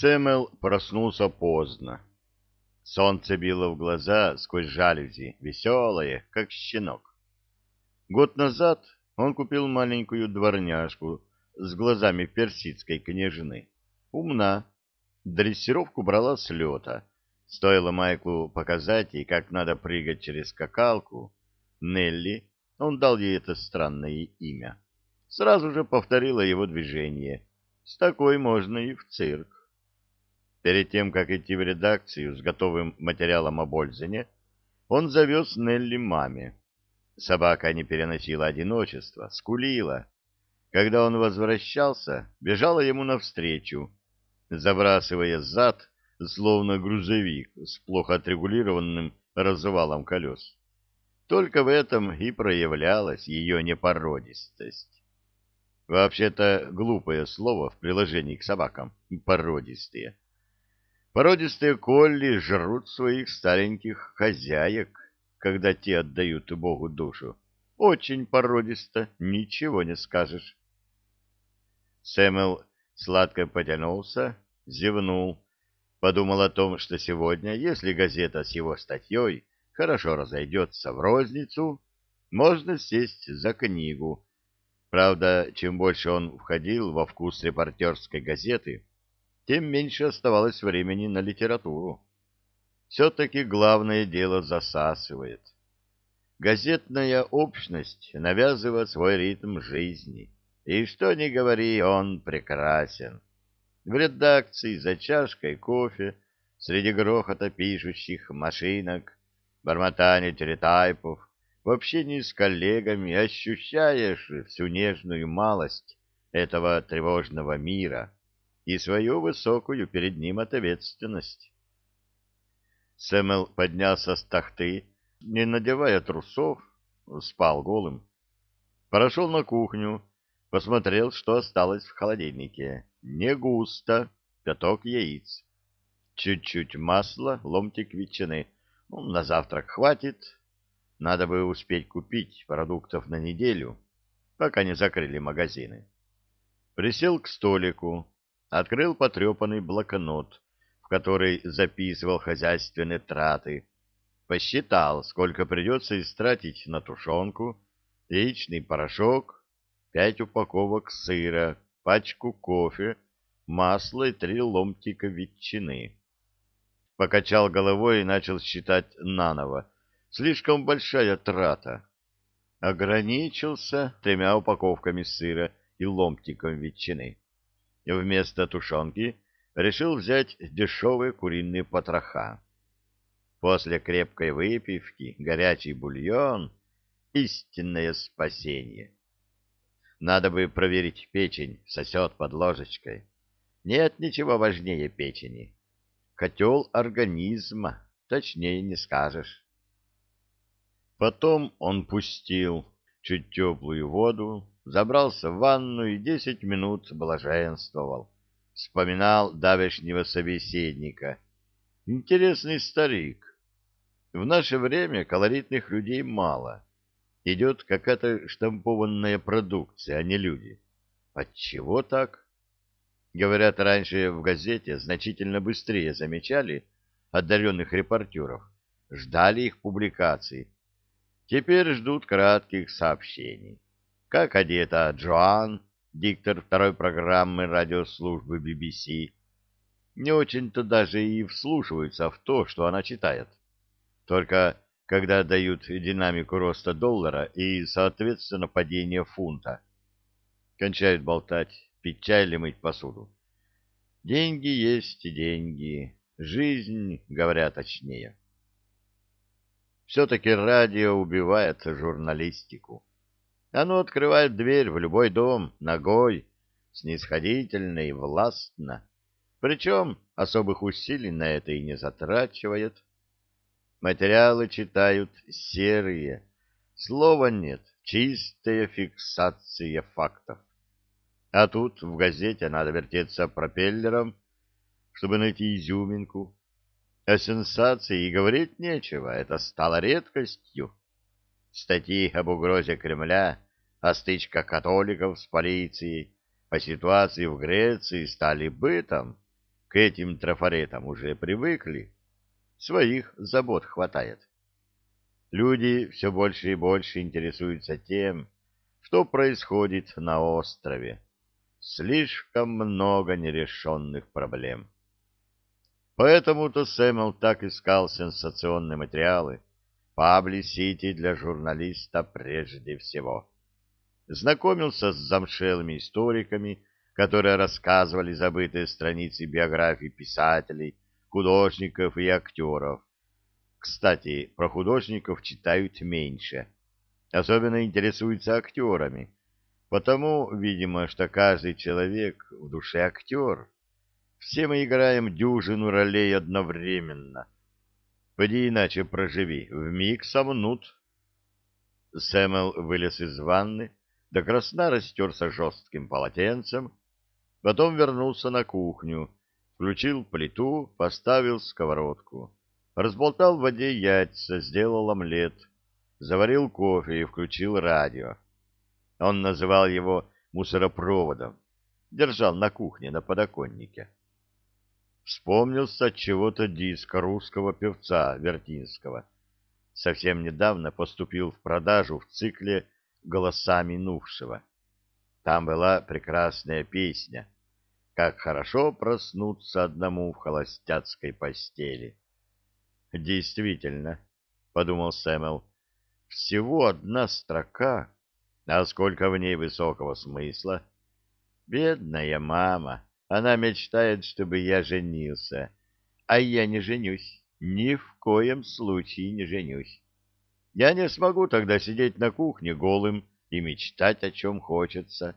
Сэмэл проснулся поздно. Солнце било в глаза сквозь жалюзи, веселое, как щенок. Год назад он купил маленькую дворняжку с глазами персидской княжны. Умна. Дрессировку брала с лета. Стоило Майклу показать ей, как надо прыгать через скакалку. Нелли, он дал ей это странное имя, сразу же повторила его движение. С такой можно и в цирк. Перед тем, как идти в редакцию с готовым материалом о Бользене, он завез Нелли маме. Собака не переносила одиночества, скулила. Когда он возвращался, бежала ему навстречу, забрасывая зад, словно грузовик с плохо отрегулированным развалом колес. Только в этом и проявлялась ее непородистость. Вообще-то глупое слово в приложении к собакам — породистые. Породистые колли жрут своих стареньких хозяек, когда те отдают Богу душу. Очень породисто, ничего не скажешь. Сэмэл сладко потянулся, зевнул, подумал о том, что сегодня, если газета с его статьей хорошо разойдется в розницу, можно сесть за книгу. Правда, чем больше он входил во вкус репортерской газеты, тем меньше оставалось времени на литературу. Все-таки главное дело засасывает. Газетная общность навязывает свой ритм жизни. И что ни говори, он прекрасен. В редакции за чашкой кофе, среди грохота пишущих машинок, бормотания телетайпов, в общении с коллегами ощущаешь всю нежную малость этого тревожного мира — и свою высокую перед ним ответственность. Сэмэл поднялся с тахты, не надевая трусов, спал голым. Прошел на кухню, посмотрел, что осталось в холодильнике. Не густо, пяток яиц. Чуть-чуть масла, ломтик ветчины. Ну, на завтрак хватит. Надо бы успеть купить продуктов на неделю, пока не закрыли магазины. Присел к столику, открыл потрепанный блокнот, в который записывал хозяйственные траты, посчитал, сколько придется истратить на тушенку, яичный порошок, пять упаковок сыра, пачку кофе, масло и три ломтика ветчины. Покачал головой и начал считать наново. Слишком большая трата. Ограничился тремя упаковками сыра и ломтиком ветчины вместо тушенки решил взять дешевые куриные потроха. После крепкой выпивки горячий бульон — истинное спасение. Надо бы проверить печень, сосет под ложечкой. Нет ничего важнее печени. Котел организма, точнее не скажешь. Потом он пустил чуть теплую воду, забрался в ванну и десять минут блаженствовал. Вспоминал давешнего собеседника. Интересный старик. В наше время колоритных людей мало. Идет какая-то штампованная продукция, а не люди. Отчего так? Говорят, раньше в газете значительно быстрее замечали одаренных репортеров, ждали их публикаций. Теперь ждут кратких сообщений как одета Джоан, диктор второй программы радиослужбы BBC. Не очень-то даже и вслушиваются в то, что она читает. Только когда дают динамику роста доллара и, соответственно, падения фунта. Кончают болтать, пить чай или мыть посуду. Деньги есть деньги, жизнь, говоря точнее. Все-таки радио убивает журналистику. Оно открывает дверь в любой дом ногой, снисходительно и властно, причем особых усилий на это и не затрачивает. Материалы читают серые, слова нет, чистая фиксация фактов. А тут в газете надо вертеться пропеллером, чтобы найти изюминку. О сенсации и говорить нечего, это стало редкостью. Статьи об угрозе Кремля, о стычках католиков с полицией, о ситуации в Греции стали бытом. к этим трафаретам уже привыкли, своих забот хватает. Люди все больше и больше интересуются тем, что происходит на острове. Слишком много нерешенных проблем. Поэтому-то Сэмэл так искал сенсационные материалы, пабли-сити для журналиста прежде всего. Знакомился с замшелыми историками, которые рассказывали забытые страницы биографий писателей, художников и актеров. Кстати, про художников читают меньше. Особенно интересуются актерами. Потому, видимо, что каждый человек в душе актер. Все мы играем дюжину ролей одновременно — Поди иначе проживи, вмиг сомнут. Сэмэл вылез из ванны, до красна растерся жестким полотенцем, потом вернулся на кухню, включил плиту, поставил сковородку, разболтал в воде яйца, сделал омлет, заварил кофе и включил радио. Он называл его мусоропроводом, держал на кухне на подоконнике вспомнился чего-то диск русского певца Вертинского. Совсем недавно поступил в продажу в цикле «Голоса минувшего». Там была прекрасная песня «Как хорошо проснуться одному в холостяцкой постели». «Действительно», — подумал Сэмэл, — «всего одна строка, а сколько в ней высокого смысла. Бедная мама». Она мечтает, чтобы я женился. А я не женюсь. Ни в коем случае не женюсь. Я не смогу тогда сидеть на кухне голым и мечтать, о чем хочется.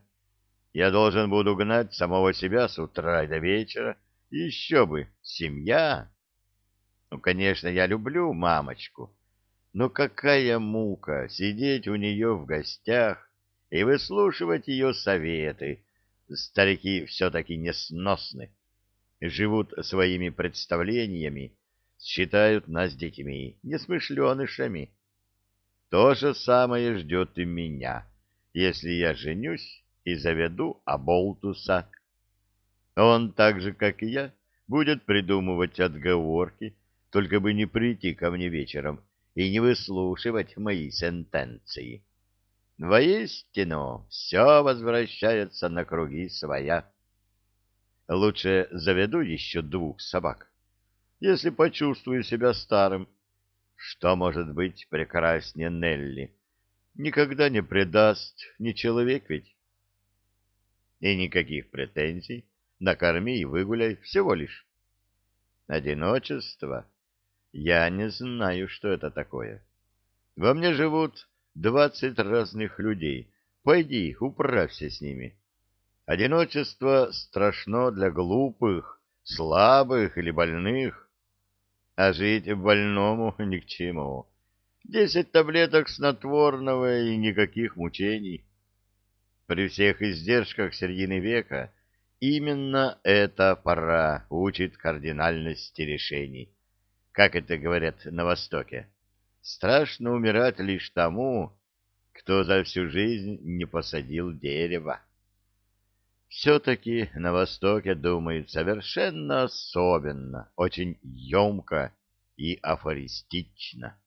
Я должен буду гнать самого себя с утра до вечера. Еще бы, семья. Ну, конечно, я люблю мамочку. Но какая мука сидеть у нее в гостях и выслушивать ее советы, старики все-таки несносны, живут своими представлениями, считают нас детьми, несмышленышами. То же самое ждет и меня, если я женюсь и заведу Аболтуса. Он так же, как и я, будет придумывать отговорки, только бы не прийти ко мне вечером и не выслушивать мои сентенции. Воистину, все возвращается на круги своя. Лучше заведу еще двух собак, если почувствую себя старым. Что может быть прекраснее Нелли? Никогда не предаст, не человек ведь. И никаких претензий, накорми и выгуляй, всего лишь. Одиночество? Я не знаю, что это такое. Во мне живут двадцать разных людей. Пойди, управься с ними. Одиночество страшно для глупых, слабых или больных, а жить больному ни к чему. Десять таблеток снотворного и никаких мучений. При всех издержках середины века именно эта пора учит кардинальности решений, как это говорят на Востоке. Страшно умирать лишь тому, кто за всю жизнь не посадил дерево. Все-таки на Востоке думают совершенно особенно, очень емко и афористично.